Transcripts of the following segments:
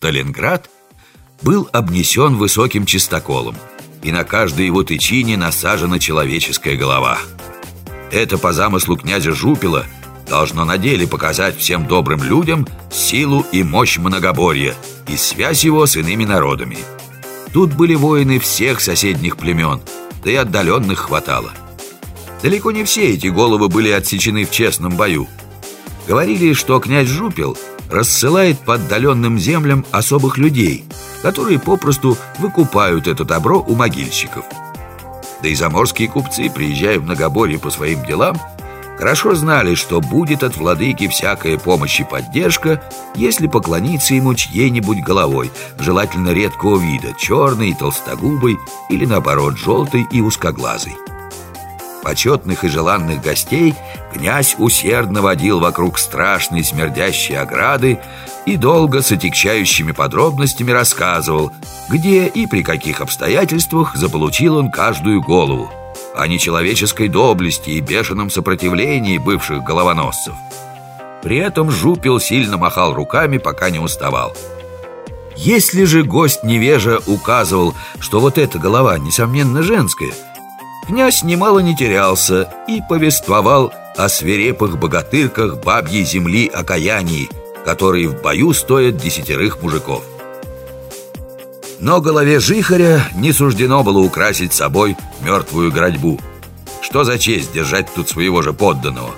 Сталинград, был обнесен высоким чистоколом, и на каждой его тычине насажена человеческая голова. Это по замыслу князя Жупила должно на деле показать всем добрым людям силу и мощь многоборья и связь его с иными народами. Тут были воины всех соседних племен, да и отдаленных хватало. Далеко не все эти головы были отсечены в честном бою. Говорили, что князь Жупил рассылает по отдаленным землям особых людей, которые попросту выкупают это добро у могильщиков. Да и заморские купцы, приезжая в Многоборье по своим делам, хорошо знали, что будет от владыки всякая помощь и поддержка, если поклониться ему чьей-нибудь головой, желательно редкого вида, черной и толстогубой или, наоборот, желтой и узкоглазой. Почетных и желанных гостей князь усердно водил вокруг страшной смердящей ограды и долго с отягчающими подробностями рассказывал, где и при каких обстоятельствах заполучил он каждую голову, о нечеловеческой доблести и бешеном сопротивлении бывших головоносцев. При этом Жупил сильно махал руками, пока не уставал. Если же гость невежа указывал, что вот эта голова, несомненно, женская – Князь немало не терялся и повествовал о свирепых богатырках бабьей земли окаянии, которые в бою стоят десятерых мужиков. Но голове жихаря не суждено было украсить собой мертвую градьбу. Что за честь держать тут своего же подданного?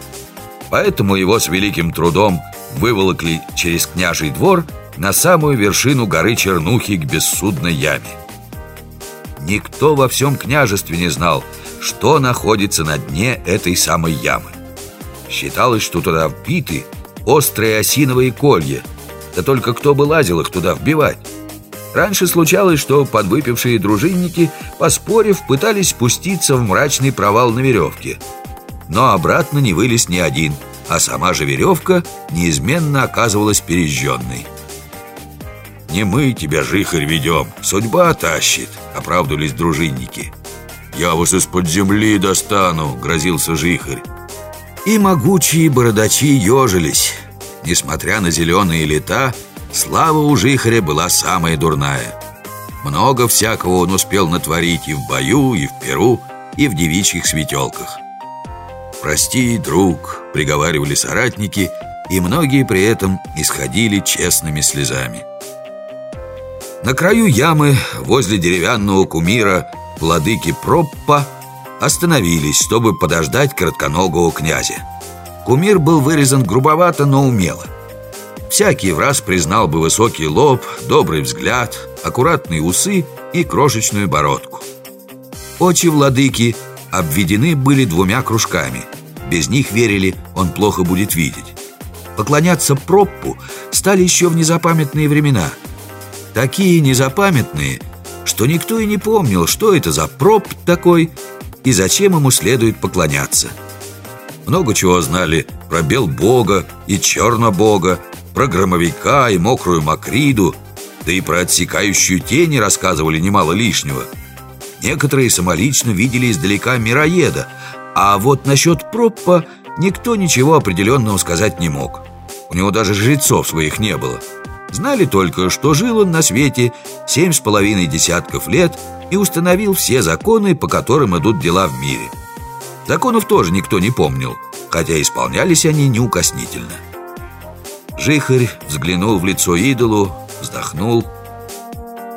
Поэтому его с великим трудом выволокли через княжий двор на самую вершину горы Чернухи к бессудной яме. Никто во всем княжестве не знал, что находится на дне этой самой ямы. Считалось, что туда вбиты острые осиновые колья, да только кто бы лазил их туда вбивать? Раньше случалось, что подвыпившие дружинники, поспорив, пытались спуститься в мрачный провал на веревке. Но обратно не вылез ни один, а сама же веревка неизменно оказывалась пережженной. «Не мы тебя, жихарь, ведем, судьба тащит», — оправдывались дружинники. «Я вас из-под земли достану», — грозился жихарь. И могучие бородачи ежились. Несмотря на зеленые лета, слава у жихаря была самая дурная. Много всякого он успел натворить и в бою, и в перу, и в девичьих светелках. «Прости, друг», — приговаривали соратники, и многие при этом исходили честными слезами. На краю ямы, возле деревянного кумира, владыки Проппа остановились, чтобы подождать коротконогого князя. Кумир был вырезан грубовато, но умело. Всякий в раз признал бы высокий лоб, добрый взгляд, аккуратные усы и крошечную бородку. Очи владыки обведены были двумя кружками. Без них верили, он плохо будет видеть. Поклоняться Проппу стали еще в незапамятные времена. Такие незапамятные – что никто и не помнил, что это за проб такой и зачем ему следует поклоняться. Много чего знали про бел бога и чернобога, про громовика и мокрую макриду, да и про отсекающую тени рассказывали немало лишнего. Некоторые самолично видели издалека мироеда, а вот насчет проппа никто ничего определенного сказать не мог. У него даже жрецов своих не было – Знали только, что жил он на свете семь с половиной десятков лет и установил все законы, по которым идут дела в мире. Законов тоже никто не помнил, хотя исполнялись они неукоснительно. Жихарь взглянул в лицо идолу, вздохнул.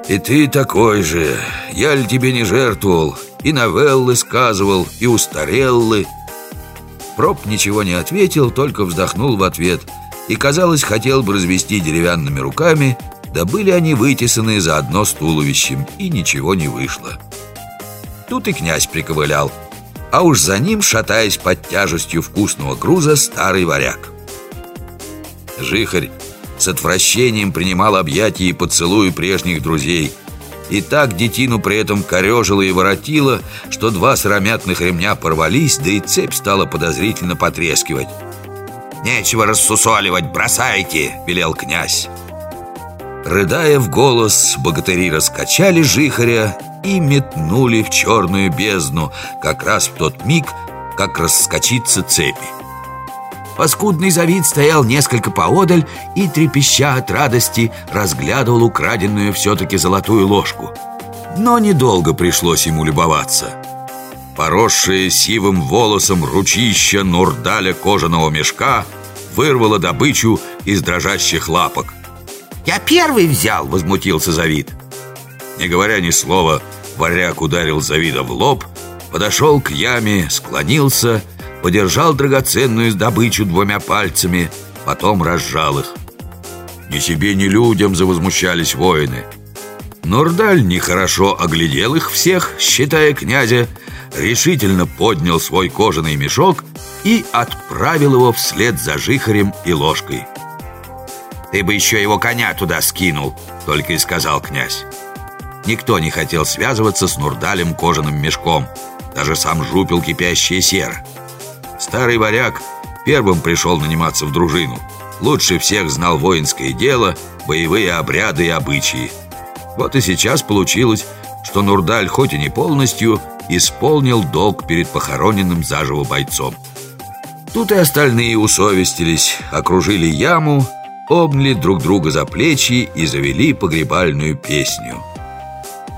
«И ты такой же, я ли тебе не жертвовал, и новеллы сказывал, и устареллы?» Проб ничего не ответил, только вздохнул в ответ – и, казалось, хотел бы развести деревянными руками, да были они вытесаны заодно с туловищем, и ничего не вышло. Тут и князь приковылял, а уж за ним, шатаясь под тяжестью вкусного груза, старый варяг. Жихарь с отвращением принимал объятия и поцелуи прежних друзей, и так детину при этом корежило и воротило, что два сыромятных ремня порвались, да и цепь стала подозрительно потрескивать. «Нечего рассусоливать, бросайте!» — велел князь. Рыдая в голос, богатыри раскачали жихаря и метнули в черную бездну, как раз в тот миг, как раскочится цепи. Паскудный завид стоял несколько поодаль и, трепеща от радости, разглядывал украденную все-таки золотую ложку. Но недолго пришлось ему любоваться. Поросшее сивым волосом ручища Нурдаля кожаного мешка вырвало добычу из дрожащих лапок. «Я первый взял!» — возмутился Завид. Не говоря ни слова, варяг ударил Завида в лоб, подошел к яме, склонился — подержал драгоценную добычу двумя пальцами, потом разжал их. Ни себе, ни людям завозмущались воины. Нурдаль нехорошо оглядел их всех, считая князя, решительно поднял свой кожаный мешок и отправил его вслед за жихарем и ложкой. «Ты бы еще его коня туда скинул», — только и сказал князь. Никто не хотел связываться с Нурдалем кожаным мешком, даже сам жупил кипящее серо. Старый варяг первым пришел наниматься в дружину. Лучше всех знал воинское дело, боевые обряды и обычаи. Вот и сейчас получилось, что Нурдаль, хоть и не полностью, исполнил долг перед похороненным заживо бойцом. Тут и остальные усовестились, окружили яму, обняли друг друга за плечи и завели погребальную песню.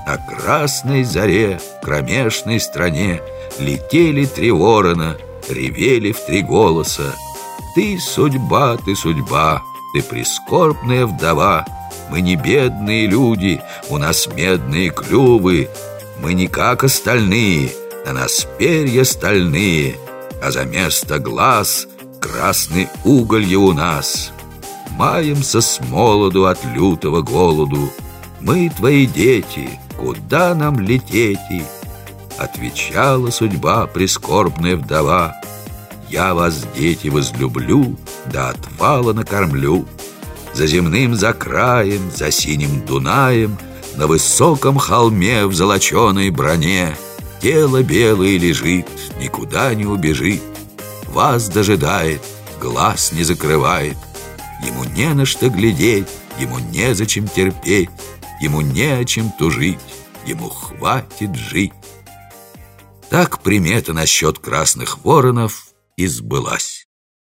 На красной заре, кромешной стране летели три ворона — ревели в три голоса. Ты судьба, ты судьба, ты прискорбная вдова. Мы не бедные люди, у нас медные клювы. Мы не как остальные, на нас перья стальные, а за место глаз красный уголье у нас. Маемся с молоду от лютого голоду. Мы твои дети, куда нам лететь? Отвечала судьба прискорбная вдова Я вас, дети, возлюблю, да отвала накормлю За земным за краем, за синим Дунаем На высоком холме в золоченой броне. Тело белое лежит, никуда не убежит. Вас дожидает, глаз не закрывает. Ему не на что глядеть, ему незачем терпеть Ему не о чем тужить, ему хватит жить. Так примета насчет красных воронов и сбылась.